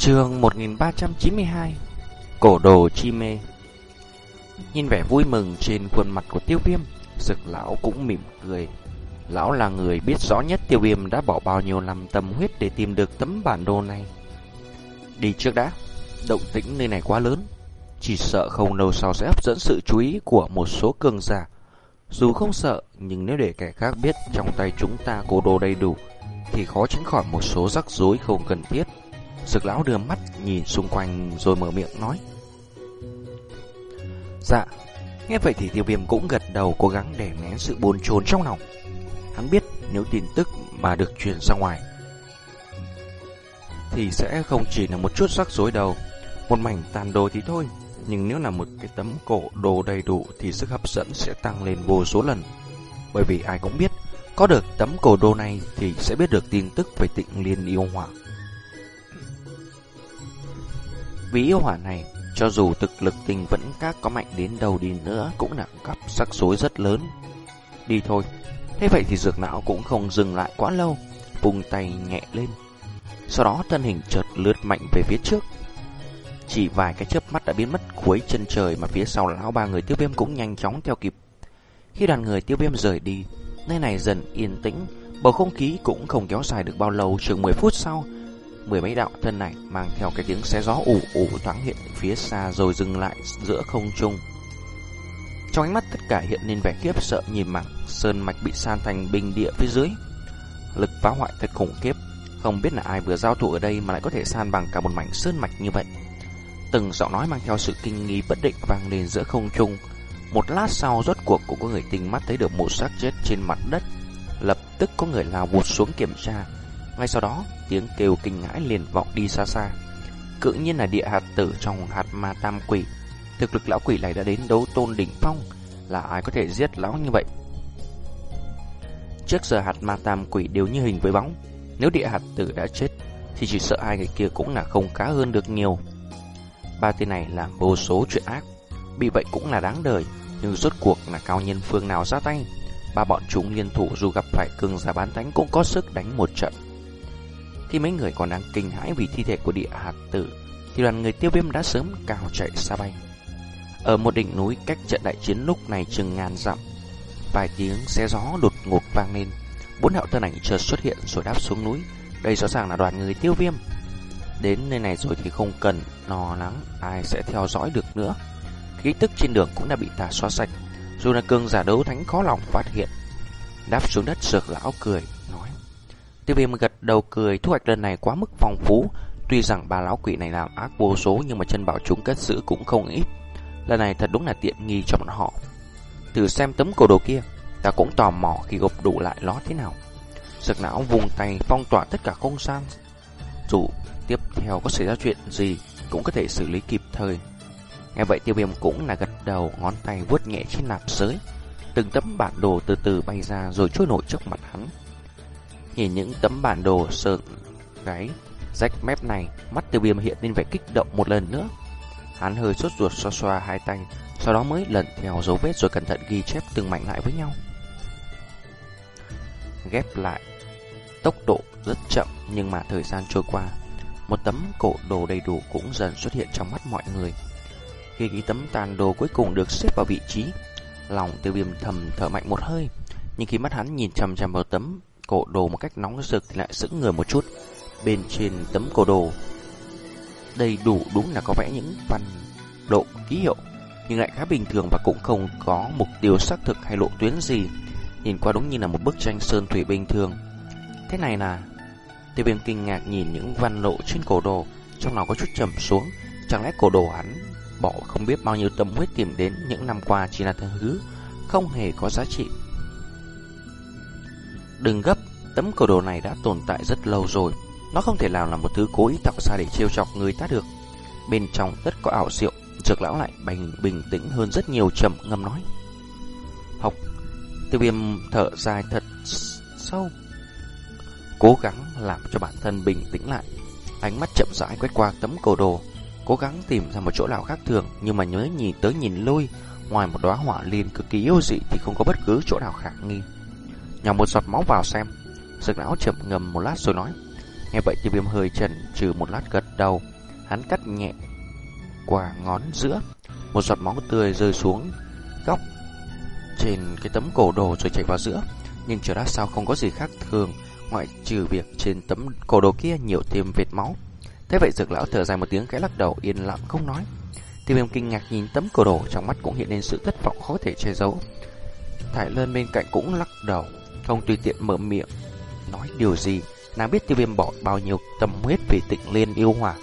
Trường 1392 Cổ đồ chi mê. Nhìn vẻ vui mừng trên khuôn mặt của tiêu viêm, Sực lão cũng mỉm cười. Lão là người biết rõ nhất tiêu viêm đã bỏ bao nhiêu năm tâm huyết để tìm được tấm bản đồ này. Đi trước đã, Động tĩnh nơi này quá lớn. Chỉ sợ không lâu sau sẽ hấp dẫn sự chú ý của một số cường giả. Dù không sợ, Nhưng nếu để kẻ khác biết trong tay chúng ta cổ đồ đầy đủ, Thì khó tránh khỏi một số rắc rối không cần thiết. Sực lão đưa mắt nhìn xung quanh rồi mở miệng nói. Dạ Nghe vậy thì tiêu viêm cũng gật đầu cố gắng để nén sự bồn chồn trong lòng. Hắn biết nếu tin tức mà được truyền ra ngoài, Thì sẽ không chỉ là một chút rắc rối đâu. Một mảnh tàn đồ thì thôi, Nhưng nếu là một cái tấm cổ đồ đầy đủ Thì sức hấp dẫn sẽ tăng lên vô số lần. Bởi vì ai cũng biết, Có được tấm cổ đồ này Thì sẽ biết được tin tức về tịnh liên yêu hoàng. Vì yêu hỏa này cho dù thực lực tình vẫn các có mạnh đến đâu đi nữa cũng là gặp rắc rối rất lớn. Đi thôi. Thế vậy thì dược não cũng không dừng lại quá lâu, vùng tay nhẹ lên. Sau đó thân hình chợt lướt mạnh về phía trước. Chỉ vài cái chớp mắt đã biến mất cuối chân trời mà phía sau lão ba người tiêu viêm cũng nhanh chóng theo kịp. Khi đoàn người tiêu viêm rời đi, nơi này dần yên tĩnh, bầu không khí cũng không kéo dài được bao lâu, chừng 10 phút sau, mười mấy đạo thân này mang theo cái tiếng xé gió ủ ủ thoáng hiện phía xa rồi dừng lại giữa không trung. Trong ánh mắt tất cả hiện lên vẻ khiếp sợ nhìn mảng sơn mạch bị san thành bình địa phía dưới. Lực phá hoại thật khủng khiếp, không biết là ai vừa giao thủ ở đây mà lại có thể san bằng cả một mảnh sơn mạch như vậy. Từng giọng nói mang theo sự kinh nghi bất định vang lên giữa không trung. Một lát sau rốt cuộc cũng có người tinh mắt thấy được một xác chết trên mặt đất. Lập tức có người lao vụt xuống kiểm tra. Ngay sau đó, tiếng kêu kinh ngãi liền vọng đi xa xa. Cự nhiên là địa hạt tử trong hạt ma tam quỷ. Thực lực lão quỷ này đã đến đấu tôn đỉnh phong, là ai có thể giết lão như vậy? Trước giờ hạt ma tam quỷ đều như hình với bóng. Nếu địa hạt tử đã chết, thì chỉ sợ hai người kia cũng là không khá hơn được nhiều. Ba tên này làm vô số chuyện ác, bị vậy cũng là đáng đời, nhưng rốt cuộc là cao nhân phương nào ra tay. Ba bọn chúng liên thủ dù gặp phải cường giả bán thánh cũng có sức đánh một trận. Khi mấy người còn đang kinh hãi vì thi thể của địa hạt tử, Thì đoàn người tiêu viêm đã sớm cao chạy xa bay. Ở một đỉnh núi cách trận đại chiến lúc này chừng ngàn dặm, Vài tiếng xe gió đột ngột vang lên. Bốn đạo thân ảnh chợt xuất hiện rồi đáp xuống núi. Đây rõ ràng là đoàn người tiêu viêm. Đến nơi này rồi thì không cần lo lắng, ai sẽ theo dõi được nữa. Ký tức trên đường cũng đã bị tà xóa sạch, Dù là cường giả đấu thánh khó lòng phát hiện. Đáp xuống đất sược lão cười. Tiêu viêm gật đầu cười, thu hoạch lần này quá mức phong phú. Tuy rằng bà lão quỷ này làm ác vô số, Nhưng mà chân bảo chúng cất giữ cũng không ít. Lần này thật đúng là tiện nghi cho bọn họ. Từ xem tấm cổ đồ kia, Ta cũng tò mò khi gộp đủ lại nó thế nào. Sực não vùng tay phong tỏa tất cả không gian. Dù tiếp theo có xảy ra chuyện gì, Cũng có thể xử lý kịp thời. Nghe vậy tiêu viêm cũng là gật đầu, Ngón tay vuốt nhẹ trên nạp giới. Từng tấm bản đồ từ từ bay ra Rồi trôi nổi trước mặt hắn. Nhìn những tấm bản đồ sợn gáy rách mép này, mắt tiêu viêm hiện lên vẻ kích động một lần nữa. Hắn hơi sốt ruột xoa xoa hai tay, sau đó mới lần theo dấu vết rồi cẩn thận ghi chép từng mảnh lại với nhau. Ghép lại, tốc độ rất chậm nhưng mà thời gian trôi qua, một tấm cổ đồ đầy đủ cũng dần xuất hiện trong mắt mọi người. Khi ghi tấm tàn đồ cuối cùng được xếp vào vị trí, lòng tiêu viêm thầm thở mạnh một hơi, nhưng khi mắt hắn nhìn chằm chằm vào tấm cổ đồ một cách nóng rực thì lại sững người một chút. Bên trên tấm cổ đồ, đầy đủ đúng là có vẽ những văn độ ký hiệu, nhưng lại khá bình thường và cũng không có mục tiêu xác thực hay lộ tuyến gì. Nhìn qua đúng như là một bức tranh sơn thủy bình thường. Thế này là, Tiêu viêm kinh ngạc nhìn những văn lộ trên cổ đồ, Trong lòng có chút trầm xuống Chẳng lẽ cổ đồ hắn bỏ không biết bao nhiêu tâm huyết tìm đến những năm qua chỉ là thứ không hề có giá trị Đừng gấp, tấm cầu đồ này đã tồn tại rất lâu rồi. Nó không thể nào là một thứ cố ý tạo ra để trêu chọc người ta được. Bên trong tất có ảo diệu, dược lão lại bình, bình tĩnh hơn rất nhiều trầm ngâm nói. Học, tiêu viêm thở dài thật sâu. Cố gắng làm cho bản thân bình tĩnh lại. Ánh mắt chậm rãi quét qua tấm cầu đồ. Cố gắng tìm ra một chỗ nào khác thường nhưng mà nhớ nhìn tới nhìn lui ngoài một đóa hỏa liên cực kỳ yêu dị thì không có bất cứ chỗ nào khả nghi nhỏ một giọt máu vào xem. Dược lão chậm ngầm một lát rồi nói. Nghe vậy tiêu viêm hơi chần trừ một lát gật đầu. Hắn cắt nhẹ quả ngón giữa. Một giọt máu tươi rơi xuống góc trên cái tấm cổ đồ rồi chảy vào giữa. Nhưng chờ đã sao không có gì khác thường, Ngoại trừ việc trên tấm cổ đồ kia nhiều thêm vệt máu. Thế vậy dược lão thở dài một tiếng khẽ lắc đầu, yên lặng không nói. Tiêu viêm kinh ngạc nhìn tấm cổ đồ, Trong mắt cũng hiện lên sự thất vọng khó thể che giấu. Thải lơn bên cạnh cũng lắc đầu. Không tùy tiện mở miệng Nói điều gì Nàng biết tiêu viêm bỏ bao nhiêu tâm huyết vì tịnh liên yêu hòa,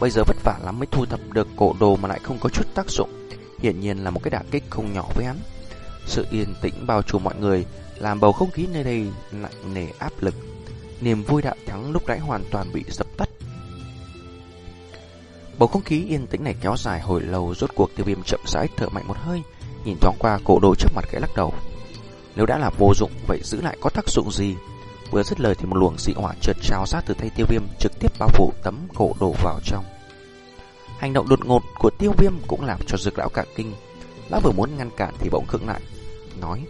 Bây giờ vất vả lắm mới thu thập được cổ đồ mà lại không có chút tác dụng. Hiển nhiên là một cái đả kích không nhỏ với hắn. Sự yên tĩnh bao trùm mọi người Làm bầu không khí nơi đây nặng nề áp lực. Niềm vui đạo thắng lúc nãy hoàn toàn bị dập tắt. Bầu không khí yên tĩnh này kéo dài hồi lâu Rốt cuộc tiêu viêm chậm rãi thở mạnh một hơi Nhìn thoáng qua cổ đồ trước mặt cái lắc đầu. Nếu đã là vô dụng, Vậy giữ lại có tác dụng gì? Vừa dứt lời thì một luồng dị hỏa chợt trào ra từ tay tiêu viêm, Trực tiếp bao phủ tấm cổ đồ vào trong. Hành động đột ngột của tiêu viêm Cũng làm cho dược lão cả kinh. Lão vừa muốn ngăn cản thì bỗng khựng lại, Nói,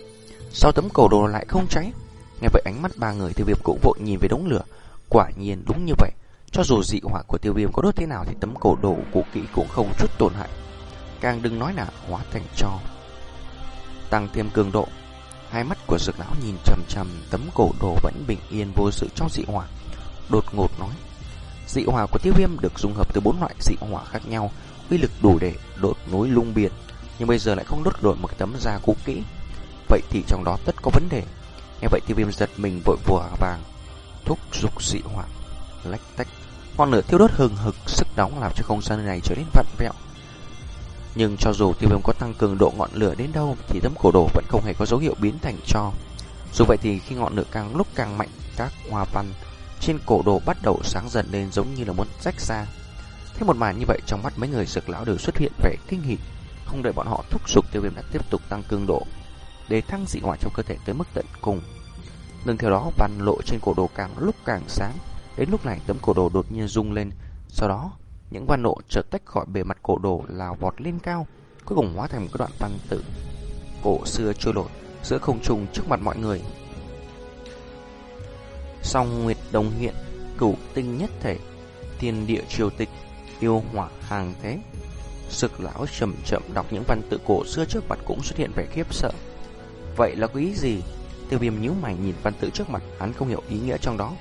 Sao tấm cổ đồ lại không cháy? Nghe vậy ánh mắt ba người tiêu viêm cũng vội nhìn về đống lửa. Quả nhiên đúng như vậy. Cho dù dị hỏa của tiêu viêm có đốt thế nào Thì tấm cổ đồ cũ kỹ cũng không chút tổn hại. Càng đừng nói là hóa thành cho. Tăng thêm cường độ của dược lão nhìn chầm chầm Tấm cổ đồ vẫn bình yên vô sự trong dị hỏa. Đột ngột nói, Dị hỏa của tiêu viêm được dung hợp từ bốn loại dị hỏa khác nhau, uy lực đủ để đột núi lung biển Nhưng bây giờ lại không đốt đổi một tấm da cũ kỹ. Vậy thì trong đó tất có vấn đề. Nghe vậy tiêu viêm giật mình vội vùa vàng, Thúc dục dị hỏa, Lách tách Ngọn lửa thiêu đốt hừng hực Sức nóng làm cho không gian này trở nên vặn vẹo. Nhưng cho dù tiêu viêm có tăng cường độ ngọn lửa đến đâu, Thì tấm cổ đồ vẫn không hề có dấu hiệu biến thành cho. Dù vậy thì khi ngọn lửa càng lúc càng mạnh, Các hoa văn trên cổ đồ bắt đầu sáng dần lên giống như là muốn rách ra. Thế một màn như vậy trong mắt mấy người sực lão đều xuất hiện vẻ kinh hỉ, Không đợi bọn họ thúc giục, tiêu viêm đã tiếp tục tăng cường độ Để thăng dị hỏa trong cơ thể tới mức tận cùng. Nương theo đó, văn lộ trên cổ đồ càng lúc càng sáng, Đến lúc này tấm cổ đồ đột nhiên rung lên, Sau đó những văn lộ chợt tách khỏi bề mặt cổ đồ lao vọt lên cao Cuối cùng hóa thành một đoạn văn tự Cổ xưa trôi nổi giữa không trung trước mặt mọi người Song Nguyệt Đồng Hiện, cửu tinh nhất thể, thiên địa triều tịch, yêu hỏa hàng thế. Sực lão chậm chậm đọc những văn tự cổ xưa trước mặt cũng xuất hiện vẻ khiếp sợ. Vậy là có ý gì? Tiêu viêm nhíu mày nhìn văn tự trước mặt, hắn không hiểu ý nghĩa trong đó.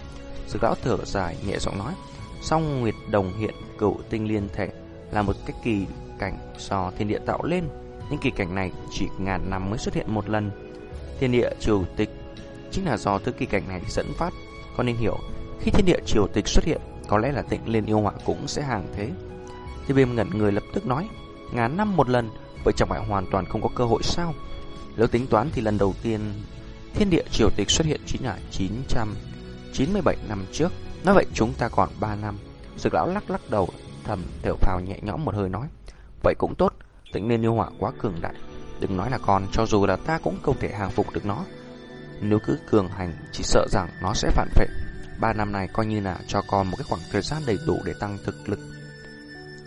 Sực lão thở dài, nhẹ giọng nói. Song Nguyệt Đồng Hiện, cựu tinh liên thể là một cái kỳ cảnh do thiên địa tạo lên. Những kỳ cảnh này chỉ ngàn năm mới xuất hiện một lần. Thiên địa triều tịch chính là do thứ kỳ cảnh này dẫn phát con nên hiểu, khi thiên địa triều tịch xuất hiện, có lẽ là tịnh liên yêu họa cũng sẽ hàng thế. Tiêu viêm ngẩn người lập tức nói, ngàn năm một lần, vậy chẳng phải hoàn toàn không có cơ hội sao? Nếu tính toán thì lần đầu tiên thiên địa triều tịch xuất hiện chính là 997 năm trước. Nói vậy chúng ta còn 3 năm. Dược lão lắc lắc đầu, thầm thở phào nhẹ nhõm một hơi nói, vậy cũng tốt, tĩnh nên yêu họa quá cường đại. Đừng nói là con, cho dù là ta cũng không thể hàng phục được nó. Nếu cứ cường hành Chỉ sợ rằng nó sẽ phản phệ Ba năm này coi như là cho con một cái khoảng thời gian đầy đủ để tăng thực lực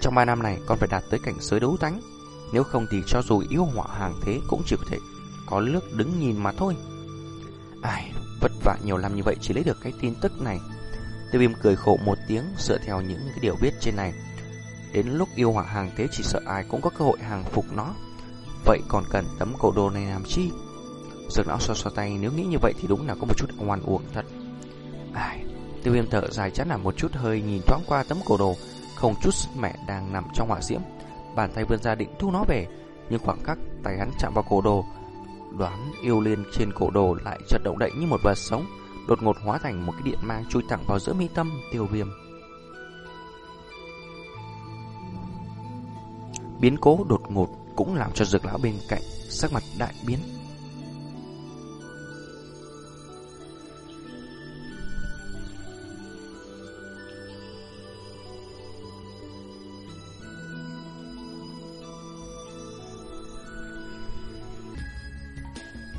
Trong ba năm này con phải đạt tới cảnh giới đấu tánh. Nếu không thì cho dù yêu họa hàng thế Cũng chỉ có thể có nước đứng nhìn mà thôi Ai Vất vả nhiều năm như vậy chỉ lấy được cái tin tức này Tiêu viêm cười khổ một tiếng Dựa theo những cái điều biết trên này. Đến lúc yêu hỏa hàng thế chỉ sợ ai cũng có cơ hội hàng phục nó. Vậy còn cần tấm cổ đồ này làm chi? Dược lão xoa xoa tay nếu nghĩ như vậy thì đúng là có một chút oan uổng thật. Ai, tiêu viêm thở dài chán là một chút hơi nhìn thoáng qua tấm cổ đồ, không chút mẹ đang nằm trong hỏa diễm. Bàn tay vươn ra định thu nó về, nhưng khoảng khắc tay hắn chạm vào cổ đồ, đoán yêu liên trên cổ đồ lại chợt động đậy như một vật sống, đột ngột hóa thành một cái điện mang chui thẳng vào giữa mi tâm, tiêu viêm. Biến cố đột ngột cũng làm cho dược lão bên cạnh sắc mặt đại biến.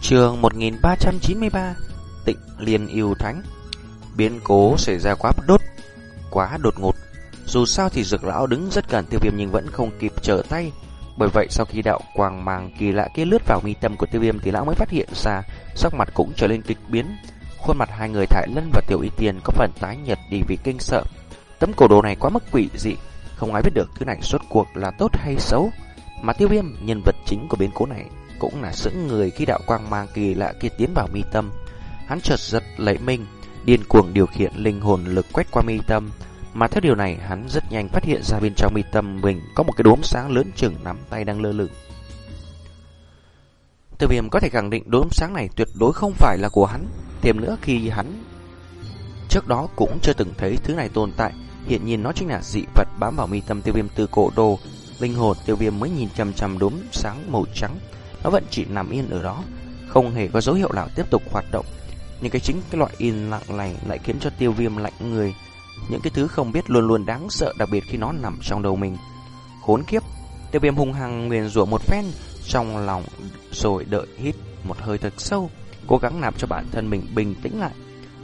Trường 1393 Tịnh Liên Yêu Thánh Biến cố xảy ra quá đốt Quá đột ngột Dù sao thì dược lão đứng rất gần tiêu viêm nhưng vẫn không kịp trở tay Bởi vậy sau khi đạo quang màng kỳ lạ kia lướt vào mi tâm của tiêu viêm Thì lão mới phát hiện ra Sắc mặt cũng trở lên kịch biến khuôn mặt hai người Thải Lân và Tiểu Y tiền có phần tái nhật đi vì kinh sợ. Tấm cổ đồ này quá mức quỷ dị, không ai biết được thứ này suốt cuộc là tốt hay xấu. Mà tiêu viêm, nhân vật chính của biến cố này, cũng là sững người khi đạo quang mang kỳ lạ kia tiến vào mi tâm. Hắn chợt giật lấy mình, điên cuồng điều khiển linh hồn lực quét qua mi tâm. Mà theo điều này, hắn rất nhanh phát hiện ra bên trong mi tâm mình có một cái đốm sáng lớn chừng nắm tay đang lơ lửng. Tiêu viêm có thể khẳng định đốm sáng này tuyệt đối không phải là của hắn. Thêm nữa khi hắn trước đó cũng chưa từng thấy thứ này tồn tại, hiện nhiên nó chính là dị vật bám vào mi tâm tiêu viêm từ cổ đồ. Linh hồn tiêu viêm mới nhìn chăm chăm đốm sáng màu trắng, nó vẫn chỉ nằm yên ở đó, không hề có dấu hiệu nào tiếp tục hoạt động. Nhưng cái chính cái loại in lặng này lại khiến cho tiêu viêm lạnh người. Những cái thứ không biết luôn luôn đáng sợ đặc biệt khi nó nằm trong đầu mình. Khốn kiếp, tiêu viêm hung hăng nguyền rủa một phen trong lòng rồi đợi hít một hơi thật sâu, cố gắng làm cho bản thân mình bình tĩnh lại.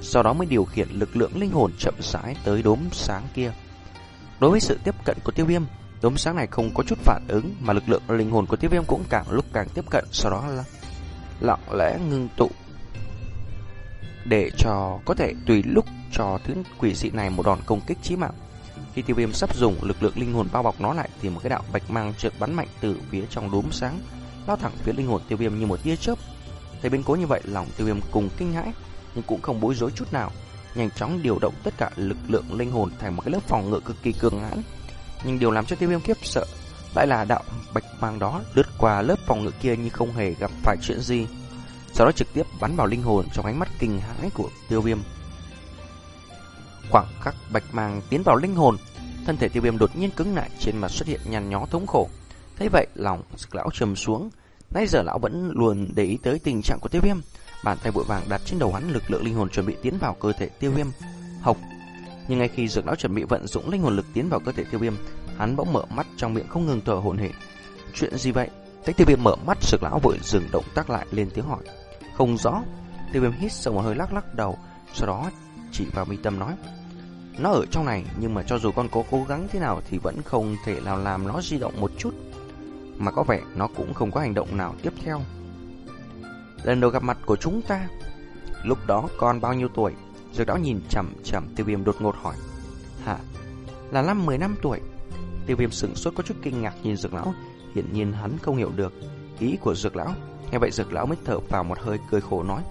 Sau đó mới điều khiển lực lượng linh hồn chậm rãi tới đốm sáng kia. Đối với sự tiếp cận của tiêu viêm, đốm sáng này không có chút phản ứng mà lực lượng linh hồn của tiêu viêm cũng càng lúc càng tiếp cận, sau đó là lặng lẽ ngưng tụ để cho có thể tùy lúc cho thứ quỷ dị này một đòn công kích chí mạng. Khi tiêu viêm sắp dùng lực lượng linh hồn bao bọc nó lại thì một cái đạo bạch mang trượt bắn mạnh từ phía trong đốm sáng, lao thẳng phía linh hồn tiêu viêm như một tia chớp. Thấy biến cố như vậy, lòng tiêu viêm cùng kinh hãi, nhưng cũng không bối rối chút nào, nhanh chóng điều động tất cả lực lượng linh hồn thành một cái lớp phòng ngự cực kỳ cường hãn. Nhưng điều làm cho tiêu viêm khiếp sợ lại là đạo bạch mang đó lướt qua lớp phòng ngự kia như không hề gặp phải chuyện gì. Sau đó trực tiếp bắn vào linh hồn trong ánh mắt kinh hãi của tiêu viêm. Khoảng khắc bạch mang tiến vào linh hồn, thân thể tiêu viêm đột nhiên cứng lại, trên mặt xuất hiện nhăn nhó thống khổ. Thấy vậy, lòng sực lão trầm xuống. Nãy giờ lão vẫn luôn để ý tới tình trạng của tiêu viêm. Bàn tay vội vàng đặt trên đầu hắn lực lượng linh hồn chuẩn bị tiến vào cơ thể tiêu viêm. Học. Nhưng ngay khi dược lão chuẩn bị vận dụng linh hồn lực tiến vào cơ thể tiêu viêm, hắn bỗng mở mắt trong miệng không ngừng thở hổn hển. Chuyện gì vậy? Thấy tiêu viêm mở mắt, dược lão vội dừng động tác lại lên tiếng hỏi. Không rõ. Tiêu viêm hít sâu một hơi lắc lắc đầu, sau đó chỉ vào mi tâm nói. Nó ở trong này nhưng mà cho dù con cố cố gắng thế nào thì vẫn không thể nào làm nó di động một chút. Mà có vẻ nó cũng không có hành động nào tiếp theo. Lần đầu gặp mặt của chúng ta, lúc đó con bao nhiêu tuổi? Dược đó nhìn chầm chầm tiêu viêm đột ngột hỏi. Hả? Là năm 10 năm tuổi. Tiêu viêm sửng sốt có chút kinh ngạc nhìn dược lão. Hiển nhiên hắn không hiểu được ý của dược lão. Nghe vậy dược lão mới thở vào một hơi cười khổ nói.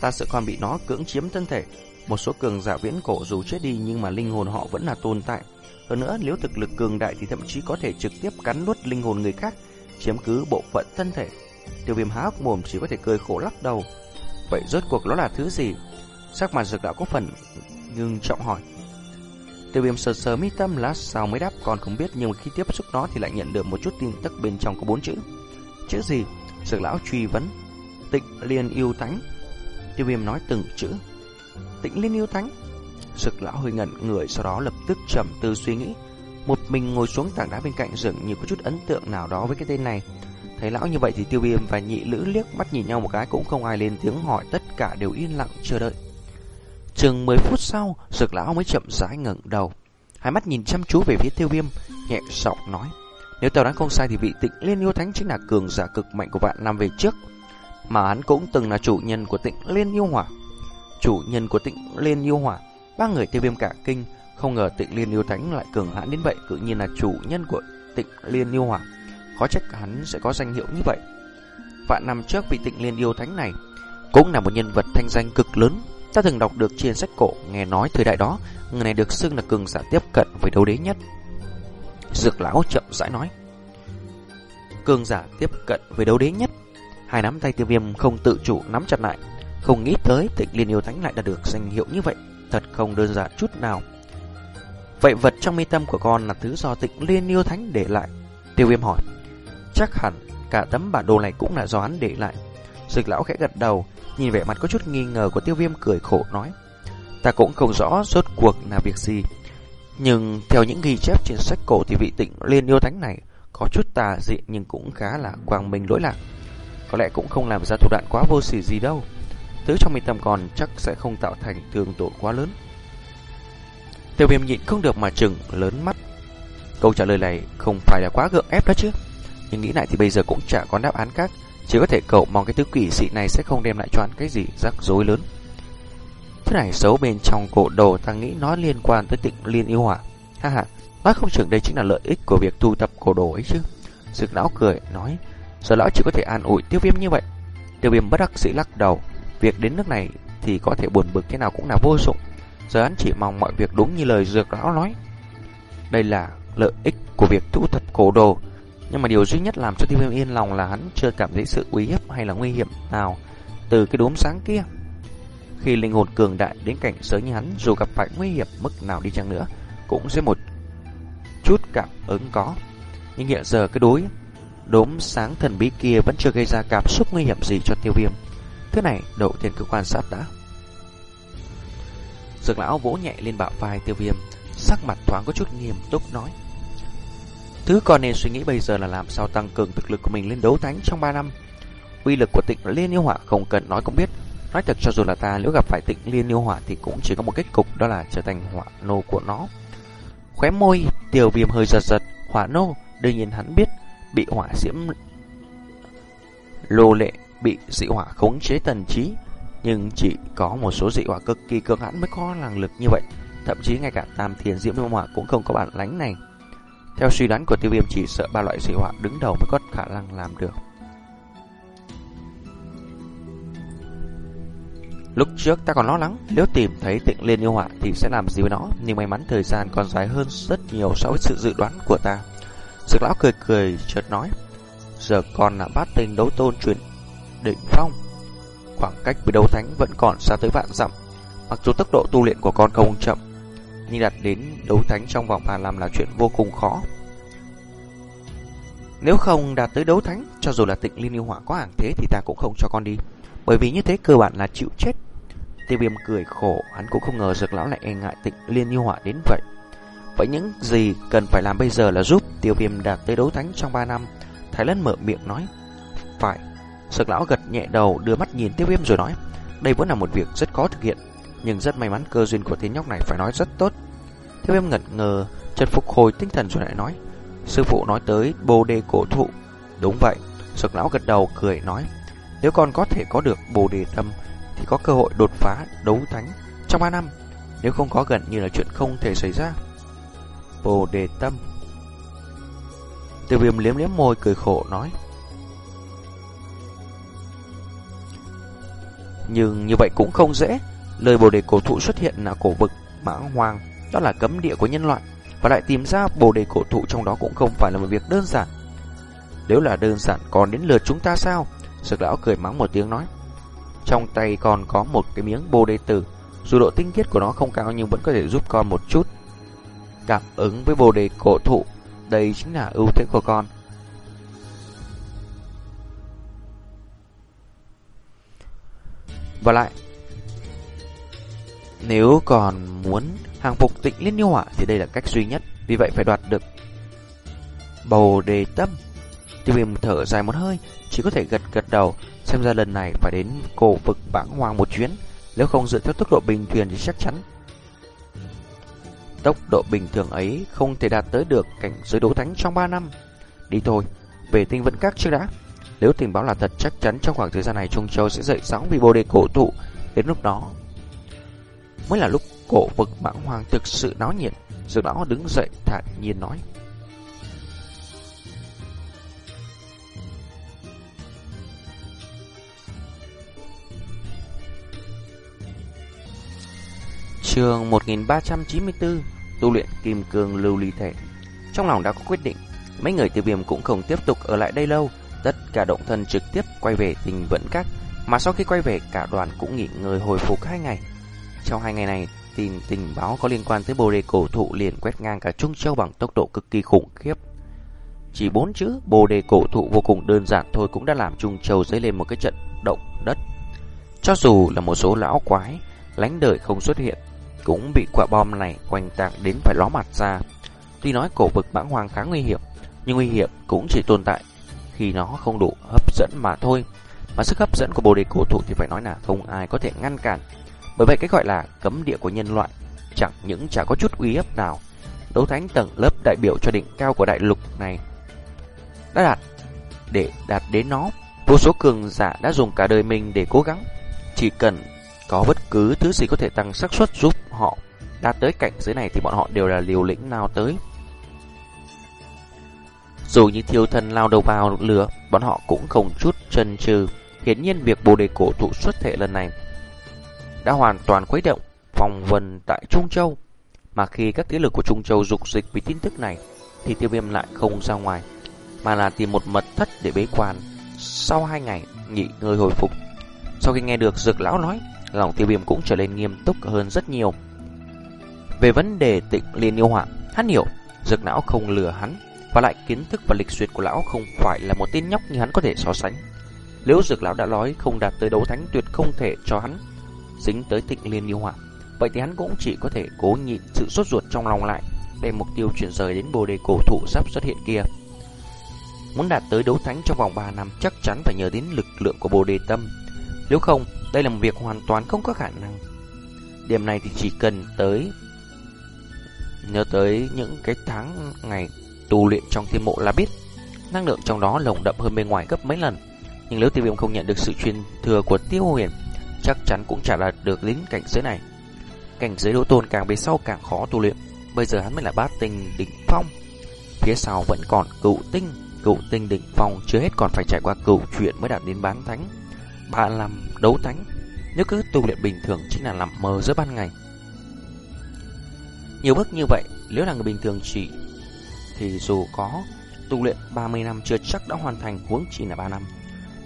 Ta sợ con bị nó cưỡng chiếm thân thể một số cường giả viễn cổ dù chết đi nhưng mà linh hồn họ vẫn là tồn tại. Hơn nữa, nếu thực lực cường đại thì thậm chí có thể trực tiếp cắn nuốt linh hồn người khác, chiếm cứ bộ phận thân thể. Tiêu viêm há hốc mồm chỉ có thể cười khổ lắc đầu. Vậy rốt cuộc nó là thứ gì? Sắc mặt dược đạo có phần ngưng trọng hỏi. Tiêu viêm sờ sờ mi tâm lát sau mới đáp còn không biết nhưng mà khi tiếp xúc nó thì lại nhận được một chút tin tức bên trong có bốn chữ. Chữ gì? Dược lão truy vấn. Tịnh liên yêu thánh. Tiêu viêm nói từng chữ tịnh liên yêu thánh. Sực lão hơi ngẩn người sau đó lập tức trầm tư suy nghĩ. Một mình ngồi xuống tảng đá bên cạnh dường như có chút ấn tượng nào đó với cái tên này. Thấy lão như vậy thì tiêu viêm và nhị lữ liếc mắt nhìn nhau một cái cũng không ai lên tiếng hỏi tất cả đều yên lặng chờ đợi. Chừng 10 phút sau, sực lão mới chậm rãi ngẩng đầu. Hai mắt nhìn chăm chú về phía tiêu viêm, nhẹ giọng nói. Nếu tao đoán không sai thì vị tịnh liên yêu thánh chính là cường giả cực mạnh của vạn năm về trước. Mà hắn cũng từng là chủ nhân của tịnh liên yêu hỏa chủ nhân của tịnh liên yêu hỏa. Ba người tiêu viêm cả kinh, không ngờ tịnh liên yêu thánh lại cường hãn đến vậy, tự nhiên là chủ nhân của tịnh liên yêu hỏa. Khó trách hắn sẽ có danh hiệu như vậy. Vạn năm trước vị tịnh liên yêu thánh này cũng là một nhân vật thanh danh cực lớn. Ta từng đọc được trên sách cổ, nghe nói thời đại đó, người này được xưng là cường giả tiếp cận với đấu đế nhất. Dược lão chậm rãi nói. Cường giả tiếp cận với đấu đế nhất. Hai nắm tay tiêu viêm không tự chủ nắm chặt lại, không nghĩ tới tịch liên yêu thánh lại đã được danh hiệu như vậy. Thật không đơn giản chút nào. Vậy vật trong mi tâm của con là thứ do tịch liên yêu thánh để lại? Tiêu viêm hỏi. Chắc hẳn cả tấm bản đồ này cũng là do hắn để lại. Dược lão khẽ gật đầu Nhìn vẻ mặt có chút nghi ngờ của tiêu viêm cười khổ nói. Ta cũng không rõ rốt cuộc là việc gì. Nhưng theo những ghi chép trên sách cổ Thì vị tịnh liên yêu thánh này Có chút tà dị nhưng cũng khá là quang minh lỗi lạc. Có lẽ cũng không làm ra thủ đoạn quá vô sỉ gì đâu. Thứ trong mình tâm còn chắc sẽ không tạo thành thương tổn quá lớn. Tiêu viêm nhịn không được mà chừng lớn mắt. Câu trả lời này không phải là quá gượng ép đó chứ. Nhưng nghĩ lại thì bây giờ cũng chả có đáp án khác. Chỉ có thể cậu mong cái thứ quỷ dị này sẽ không đem lại cho hắn cái gì rắc rối lớn. Thứ này xấu bên trong cổ đồ ta nghĩ nó liên quan tới tịnh liên yêu hỏa. Ha ha, nói không chừng đây chính là lợi ích của việc thu thập cổ đồ ấy chứ. Dược lão cười, nói, giờ lão chỉ có thể an ủi tiêu viêm như vậy. Tiêu viêm bất đắc sĩ lắc đầu, việc đến nước này thì có thể buồn bực thế nào cũng là vô dụng. Giờ hắn chỉ mong mọi việc đúng như lời dược lão nói. Đây là lợi ích của việc thu thập cổ đồ. Nhưng mà điều duy nhất làm cho tiêu viêm yên lòng là hắn chưa cảm thấy sự uy hiếp hay là nguy hiểm nào từ cái đốm sáng kia. Khi linh hồn cường đại đến cảnh giới như hắn, dù gặp phải nguy hiểm mức nào đi chăng nữa, cũng sẽ một chút cảm ứng có. Nhưng hiện giờ cái đối đốm sáng thần bí kia vẫn chưa gây ra cảm xúc nguy hiểm gì cho tiêu viêm. Thứ này đầu tiên cứ quan sát đã. Dược lão vỗ nhẹ lên bạo vai tiêu viêm, sắc mặt thoáng có chút nghiêm túc nói. Thứ còn nên suy nghĩ bây giờ là làm sao tăng cường thực lực của mình lên đấu thánh trong 3 năm. Uy lực của tịnh liên yêu hỏa không cần nói cũng biết. Nói thật cho dù là ta nếu gặp phải tịnh liên yêu hỏa thì cũng chỉ có một kết cục đó là trở thành hỏa nô của nó. Khóe môi, tiểu viêm hơi giật giật, hỏa nô, đương nhiên hắn biết bị hỏa diễm lô lệ bị dị hỏa khống chế tần trí, nhưng chỉ có một số dị hỏa cực kỳ cường hãn mới có năng lực như vậy. Thậm chí ngay cả tam thiền diễm yêu hỏa cũng không có bản lánh này. Theo suy đoán của tiêu viêm chỉ sợ ba loại dị hỏa đứng đầu mới có khả năng làm được. Lúc trước ta còn lo lắng nếu tìm thấy tịnh liên yêu hỏa thì sẽ làm gì với nó, nhưng may mắn thời gian còn dài hơn rất nhiều so với sự dự đoán của ta. Dược lão cười cười chợt nói, giờ còn là bát tinh đấu tôn truyền định phong. Khoảng cách với đấu thánh vẫn còn xa tới vạn dặm, mặc dù tốc độ tu luyện của con không chậm, nhưng đạt đến đấu thánh trong vòng 3 năm là chuyện vô cùng khó. Nếu không đạt tới đấu thánh, cho dù là tịnh liên yêu hỏa có hàng thế thì ta cũng không cho con đi. Bởi vì như thế cơ bản là chịu chết. Tiêu viêm cười khổ, hắn cũng không ngờ dược lão lại e ngại tịnh liên như hỏa đến vậy. Vậy những gì cần phải làm bây giờ là giúp tiêu viêm đạt tới đấu thánh trong 3 năm. Thái Lân mở miệng nói. Phải. Dược lão gật nhẹ đầu đưa mắt nhìn tiêu viêm rồi nói. Đây vẫn là một việc rất khó thực hiện. Nhưng rất may mắn cơ duyên của tên nhóc này phải nói rất tốt. Tiêu viêm ngẩn ngờ, chợt phục hồi tinh thần rồi lại nói. Sư phụ nói tới bồ đề cổ thụ. Đúng vậy. Dược lão gật đầu cười nói. Nếu con có thể có được bồ đề tâm, thì có cơ hội đột phá, đấu thánh trong 3 năm. Nếu không có gần như là chuyện không thể xảy ra. Bồ đề tâm. Tiêu viêm liếm liếm môi cười khổ nói, Nhưng như vậy cũng không dễ. Lời bồ đề cổ thụ xuất hiện là cổ vực mãng hoàng Đó là cấm địa của nhân loại. Và lại tìm ra bồ đề cổ thụ trong đó cũng không phải là một việc đơn giản. Nếu là đơn giản, còn đến lượt chúng ta sao? Sực lão cười mắng một tiếng nói, Trong tay còn có một cái miếng bồ đề tử, Dù độ tinh khiết của nó không cao nhưng vẫn có thể giúp con một chút. Cảm ứng với bồ đề cổ thụ, Đây chính là ưu thế của con. Và lại, Nếu còn muốn hàng phục tịnh liên yêu hỏa Thì đây là cách duy nhất, Vì vậy phải đoạt được Bồ đề tâm. Tiêu viêm thở dài một hơi Chỉ có thể gật gật đầu Xem ra lần này phải đến cổ vực bảng hoàng một chuyến Nếu không dựa theo tốc độ bình thường thì chắc chắn Tốc độ bình thường ấy không thể đạt tới được cảnh giới đấu thánh trong 3 năm. Đi thôi, về tinh vận các chưa đã. Nếu tình báo là thật chắc chắn trong khoảng thời gian này Trung Châu sẽ dậy sóng vì bồ đề cổ thụ. Đến lúc đó mới là lúc cổ vực bảng hoàng thực sự náo nhiệt. Dược lão đứng dậy thản nhiên nói. Trường 1394 Tu luyện kim cương lưu ly thể. Trong lòng đã có quyết định, Mấy người tiêu viêm cũng không tiếp tục ở lại đây lâu, Tất cả động thân trực tiếp quay về tình vẫn các, Mà sau khi quay về, cả đoàn cũng nghỉ ngơi hồi phục hai ngày. Trong hai ngày này Tin tình báo có liên quan tới bồ đề cổ thụ liền quét ngang cả Trung Châu bằng tốc độ cực kỳ khủng khiếp. Chỉ bốn chữ bồ đề cổ thụ vô cùng đơn giản thôi cũng đã làm Trung Châu dấy lên một cái trận động đất. Cho dù là một số lão quái, lánh đời không xuất hiện cũng bị quả bom này quanh tạc đến phải ló mặt ra. Tuy nói cổ vực mãng hoàng khá nguy hiểm, nhưng nguy hiểm cũng chỉ tồn tại khi nó không đủ hấp dẫn mà thôi. Mà sức hấp dẫn của bồ đề cổ thụ thì phải nói là không ai có thể ngăn cản. Bởi vậy cái gọi là cấm địa của nhân loại chẳng những chả có chút uy hiếp nào. Đấu thánh tầng lớp đại biểu cho đỉnh cao của đại lục này đã đạt để đạt đến nó. Vô số cường giả đã dùng cả đời mình để cố gắng. Chỉ cần có bất cứ thứ gì có thể tăng xác suất giúp họ đạt tới cảnh giới này thì bọn họ đều là liều lĩnh nào tới. Dù như thiêu thần lao đầu vào lửa, bọn họ cũng không chút chần chừ. Hiển nhiên việc bồ đề cổ thụ xuất thể lần này đã hoàn toàn khuấy động phòng vần tại Trung Châu. Mà khi các thế lực của Trung Châu dục dịch vì tin tức này, thì tiêu viêm lại không ra ngoài, mà là tìm một mật thất để bế quan. Sau hai ngày nghỉ ngơi hồi phục, sau khi nghe được dược lão nói, lòng tiêu viêm cũng trở nên nghiêm túc hơn rất nhiều. Về vấn đề tịnh liên yêu hỏa, hắn hiểu, dược lão không lừa hắn, và lại kiến thức và lịch duyệt của lão không phải là một tên nhóc như hắn có thể so sánh. Nếu dược lão đã nói không đạt tới đấu thánh tuyệt không thể cho hắn dính tới tịnh liên yêu hỏa, vậy thì hắn cũng chỉ có thể cố nhịn sự sốt ruột trong lòng lại, để mục tiêu chuyển rời đến bồ đề cổ thụ sắp xuất hiện kia. Muốn đạt tới đấu thánh trong vòng 3 năm chắc chắn phải nhờ đến lực lượng của bồ đề tâm. Nếu không, đây là một việc hoàn toàn không có khả năng. Điểm này thì chỉ cần tới nhớ tới những cái tháng ngày tu luyện trong thiên mộ là biết năng lượng trong đó lồng đậm hơn bên ngoài gấp mấy lần. Nhưng nếu tiêu viêm không nhận được sự truyền thừa của tiêu huyền, chắc chắn cũng chả đạt được đến cảnh giới này. Cảnh giới đấu tôn càng về sau càng khó tu luyện. Bây giờ hắn mới là bát tinh đỉnh phong. Phía sau vẫn còn cựu tinh, cựu tinh đỉnh phong chưa hết còn phải trải qua cựu chuyện mới đạt đến bán thánh. Ba làm đấu thánh, nếu cứ tu luyện bình thường chính là nằm mơ giữa ban ngày. Nhiều bước như vậy, nếu là người bình thường chỉ thì dù có tu luyện 30 năm chưa chắc đã hoàn thành huống chỉ là 3 năm.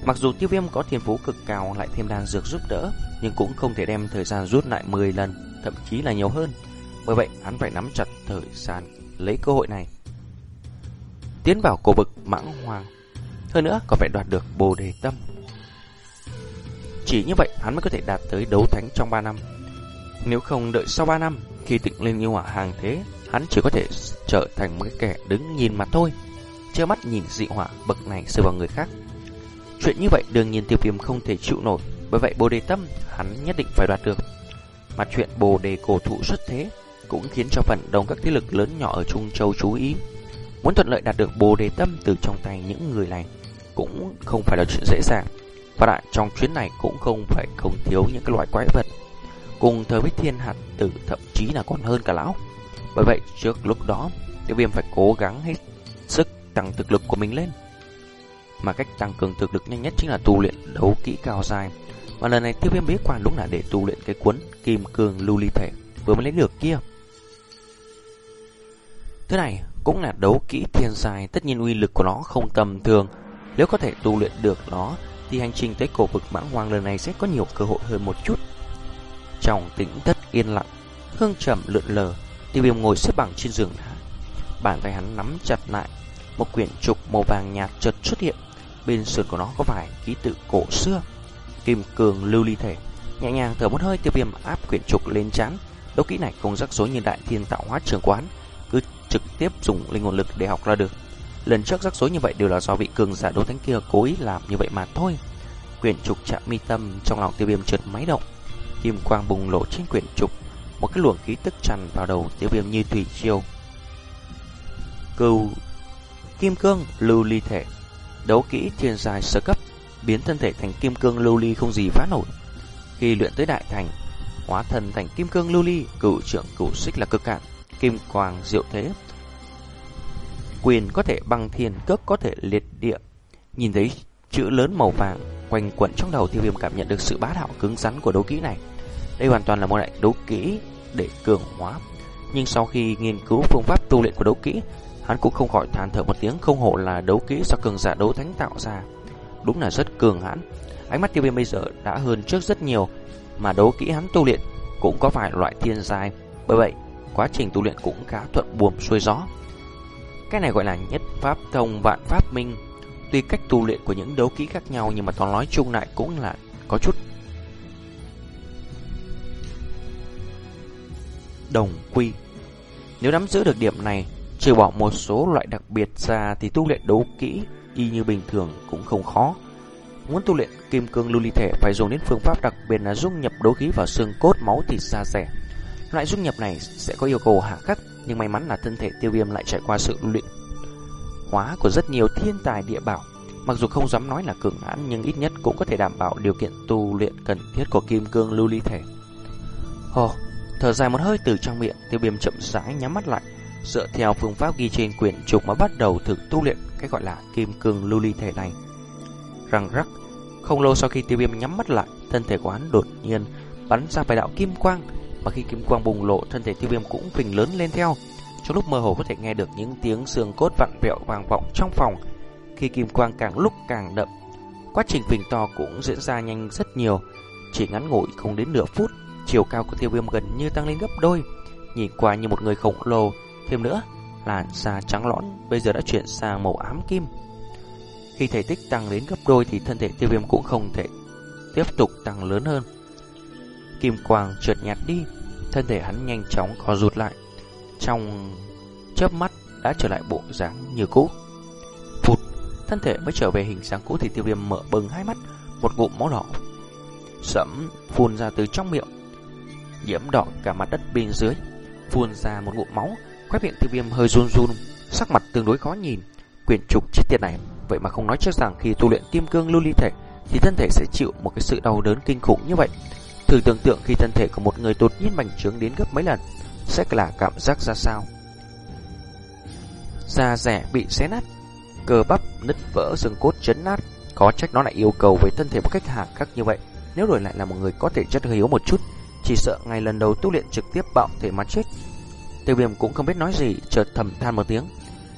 Mặc dù tiêu viêm có thiên phú cực cao lại thêm đan dược giúp đỡ, nhưng cũng không thể đem thời gian rút lại 10 lần, thậm chí là nhiều hơn. Bởi vậy, hắn phải nắm chặt thời gian, lấy cơ hội này. Tiến vào cổ vực mãng hoàng. Hơn nữa, còn phải đoạt được bồ đề tâm. Chỉ như vậy, hắn mới có thể đạt tới đấu thánh trong 3 năm. Nếu không đợi sau 3 năm, khi tịnh lên yêu hỏa hàng thế, hắn chỉ có thể trở thành một cái kẻ đứng nhìn mà thôi. Chưa mắt nhìn dị hỏa bậc này rơi vào người khác. Chuyện như vậy đương nhiên tiêu viêm không thể chịu nổi, bởi vậy bồ đề tâm hắn nhất định phải đoạt được. Mà chuyện bồ đề cổ thụ xuất thế cũng khiến cho phần đông các thế lực lớn nhỏ ở Trung Châu chú ý. Muốn thuận lợi đạt được bồ đề tâm từ trong tay những người này cũng không phải là chuyện dễ dàng. Và lại trong chuyến này cũng không phải không thiếu những cái loại quái vật. Cùng thời với thiên hạt tử thậm chí là còn hơn cả lão. Bởi vậy trước lúc đó tiêu viêm phải cố gắng hết sức tăng thực lực của mình lên. Mà cách tăng cường thực lực nhanh nhất chính là tu luyện đấu kỹ cao dài. Và lần này tiêu viêm bế quan đúng là để tu luyện cái cuốn kim cương lưu ly thể vừa mới lấy được kia. Thứ này cũng là đấu kỹ thiên dài, tất nhiên uy lực của nó không tầm thường. Nếu có thể tu luyện được nó, thì hành trình tới cổ vực mãng hoang lần này sẽ có nhiều cơ hội hơn một chút. Trong tĩnh thất yên lặng, hương trầm lượn lờ, tiêu viêm ngồi xếp bằng trên giường đá. Bàn tay hắn nắm chặt lại, một quyển trục màu vàng nhạt chợt xuất hiện. Bên sườn của nó có vài ký tự cổ xưa, kim cường lưu ly thể. Nhẹ nhàng thở một hơi tiêu viêm áp quyển trục lên chán. Đấu kỹ này không rắc rối như đại thiên tạo hóa trường quán, cứ trực tiếp dùng linh hồn lực để học ra được. Lần trước rắc rối như vậy đều là do vị cường giả đấu thánh kia cố ý làm như vậy mà thôi. Quyển trục chạm mi tâm trong lòng tiêu viêm trượt máy động. Kim quang bùng lộ trên quyển trục, một cái luồng khí tức tràn vào đầu tiêu viêm như thủy triều. Cừu kim cương lưu ly thể, đấu kỹ thiên dài sơ cấp, biến thân thể thành kim cương lưu ly không gì phá nổi. Khi luyện tới đại thành, hóa thân thành kim cương lưu ly, cửu trưởng cửu xích là cực cạn, kim quang diệu thế. Quyền có thể băng thiên, cước có thể liệt địa. Nhìn thấy chữ lớn màu vàng quanh quẩn trong đầu tiêu viêm cảm nhận được sự bá đạo cứng rắn của đấu kỹ này. Đây hoàn toàn là một loại đấu kỹ để cường hóa. Nhưng sau khi nghiên cứu phương pháp tu luyện của đấu kỹ, hắn cũng không khỏi than thở một tiếng không hộ là đấu kỹ do cường giả đấu thánh tạo ra. Đúng là rất cường hãn. Ánh mắt tiêu viêm bây giờ đã hơn trước rất nhiều, mà đấu kỹ hắn tu luyện cũng có vài loại thiên giai. Bởi vậy, quá trình tu luyện cũng khá thuận buồm xuôi gió. Cái này gọi là nhất pháp thông vạn pháp minh. Tuy cách tu luyện của những đấu kỹ khác nhau nhưng mà toàn nói chung lại cũng là có chút đồng quy. Nếu nắm giữ được điểm này, trừ bỏ một số loại đặc biệt ra thì tu luyện đấu kỹ y như bình thường cũng không khó. Muốn tu luyện kim cương lưu ly thể phải dùng đến phương pháp đặc biệt là dung nhập đấu khí vào xương cốt máu thịt da rẻ. Loại dung nhập này sẽ có yêu cầu hạ khắc, nhưng may mắn là thân thể tiêu viêm lại trải qua sự luyện hóa của rất nhiều thiên tài địa bảo. Mặc dù không dám nói là cường hãn nhưng ít nhất cũng có thể đảm bảo điều kiện tu luyện cần thiết của kim cương lưu ly thể. Hồ, thở dài một hơi từ trong miệng, tiêu viêm chậm rãi nhắm mắt lại, dựa theo phương pháp ghi trên quyển trục mà bắt đầu thử tu luyện cái gọi là kim cương lưu ly thể này. Răng rắc, không lâu sau khi tiêu viêm nhắm mắt lại, thân thể của hắn đột nhiên bắn ra vài đạo kim quang, và khi kim quang bùng lộ, thân thể tiêu viêm cũng phình lớn lên theo. Trong lúc mơ hồ có thể nghe được những tiếng xương cốt vặn vẹo vang vọng trong phòng, khi kim quang càng lúc càng đậm, quá trình phình to cũng diễn ra nhanh rất nhiều, chỉ ngắn ngủi không đến nửa phút, chiều cao của tiêu viêm gần như tăng lên gấp đôi, nhìn qua như một người khổng lồ, thêm nữa, làn da trắng lõn bây giờ đã chuyển sang màu ám kim. Khi thể tích tăng đến gấp đôi thì thân thể tiêu viêm cũng không thể tiếp tục tăng lớn hơn. Kim quang trượt nhạt đi, thân thể hắn nhanh chóng co rụt lại. Trong chớp mắt đã trở lại bộ dáng như cũ. Phụt, thân thể mới trở về hình dáng cũ thì tiêu viêm mở bừng hai mắt, một ngụm máu đỏ sẫm phun ra từ trong miệng, nhiễm đỏ cả mặt đất bên dưới, phun ra một ngụm máu, khóe miệng tiêu viêm hơi run run, sắc mặt tương đối khó nhìn. Quyền trục chết tiệt này, vậy mà không nói trước rằng khi tu luyện kim cương lưu ly thể thì thân thể sẽ chịu một cái sự đau đớn kinh khủng như vậy. Thử tưởng tượng khi thân thể của một người đột nhiên bành trướng đến gấp mấy lần, sẽ là cảm giác ra sao? Da rẻ bị xé nát, cơ bắp nứt vỡ xương cốt chấn nát, có trách nó lại yêu cầu với thân thể một cách hạ khắc như vậy. Nếu đổi lại là một người có thể chất hơi yếu một chút, chỉ sợ ngày lần đầu tu luyện trực tiếp bạo thể mà chết. Tiêu viêm cũng không biết nói gì, chợt thầm than một tiếng.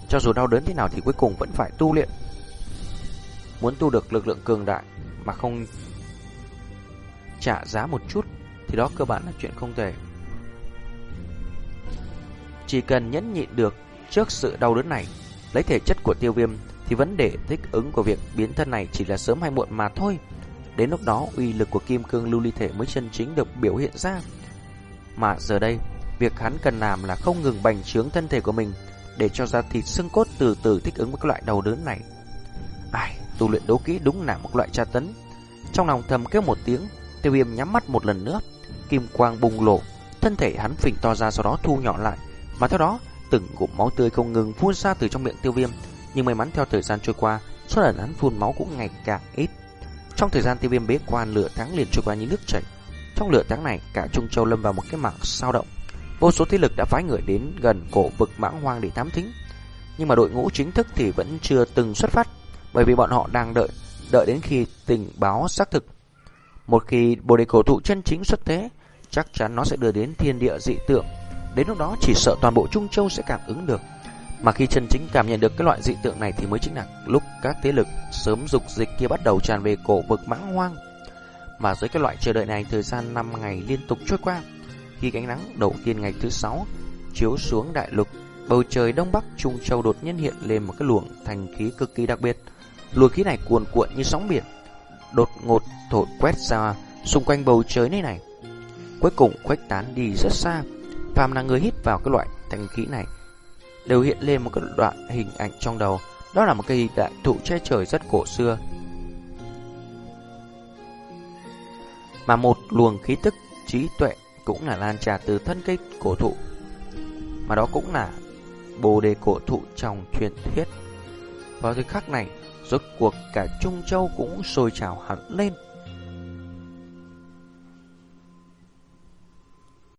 Cho dù đau đớn thế nào thì cuối cùng vẫn phải tu luyện. Muốn tu được lực lượng cường đại mà không trả giá một chút thì đó cơ bản là chuyện không thể. Chỉ cần nhẫn nhịn được trước sự đau đớn này, lấy thể chất của tiêu viêm thì vấn đề thích ứng của việc biến thân này chỉ là sớm hay muộn mà thôi. Đến lúc đó, uy lực của kim cương lưu ly thể mới chân chính được biểu hiện ra. Mà giờ đây, việc hắn cần làm là không ngừng bành trướng thân thể của mình để cho ra thịt xương cốt từ từ thích ứng với loại đau đớn này. Ai, tu luyện đấu kỹ đúng là một loại tra tấn. Trong lòng thầm kêu một tiếng, tiêu viêm nhắm mắt một lần nữa, kim quang bùng lộ, thân thể hắn phình to ra sau đó thu nhỏ lại, mà theo đó, từng ngụm máu tươi không ngừng phun ra từ trong miệng tiêu viêm, nhưng may mắn theo thời gian trôi qua, số lần hắn phun máu cũng ngày càng ít. Trong thời gian tiêu viêm bế quan lửa tháng liền trôi qua như nước chảy. Trong lửa tháng này, cả Trung Châu lâm vào một cái mạng sao động. Vô số thế lực đã phái người đến gần cổ vực mãng hoang để thám thính. Nhưng mà đội ngũ chính thức thì vẫn chưa từng xuất phát, bởi vì bọn họ đang đợi, đợi đến khi tình báo xác thực. Một khi bồ đề cổ thụ chân chính xuất thế, chắc chắn nó sẽ đưa đến thiên địa dị tượng. Đến lúc đó chỉ sợ toàn bộ Trung Châu sẽ cảm ứng được. Mà khi chân chính cảm nhận được cái loại dị tượng này thì mới chính là lúc các thế lực sớm dục dịch kia bắt đầu tràn về cổ vực mãng hoang. Mà dưới cái loại chờ đợi này thời gian 5 ngày liên tục trôi qua, khi cánh nắng đầu tiên ngày thứ 6 chiếu xuống đại lục, bầu trời đông bắc Trung Châu đột nhiên hiện lên một cái luồng thành khí cực kỳ đặc biệt. Luồng khí này cuồn cuộn như sóng biển, đột ngột thổi quét ra xung quanh bầu trời nơi này. Cuối cùng khuếch tán đi rất xa. Phàm là người hít vào cái loại thanh khí này đều hiện lên một cái đoạn hình ảnh trong đầu. Đó là một cây đại thụ che trời rất cổ xưa. Mà một luồng khí tức trí tuệ cũng là lan tràn từ thân cây cổ thụ. Mà đó cũng là bồ đề cổ thụ trong truyền thuyết. Vào thời khắc này, rốt cuộc cả Trung Châu cũng sôi trào hẳn lên.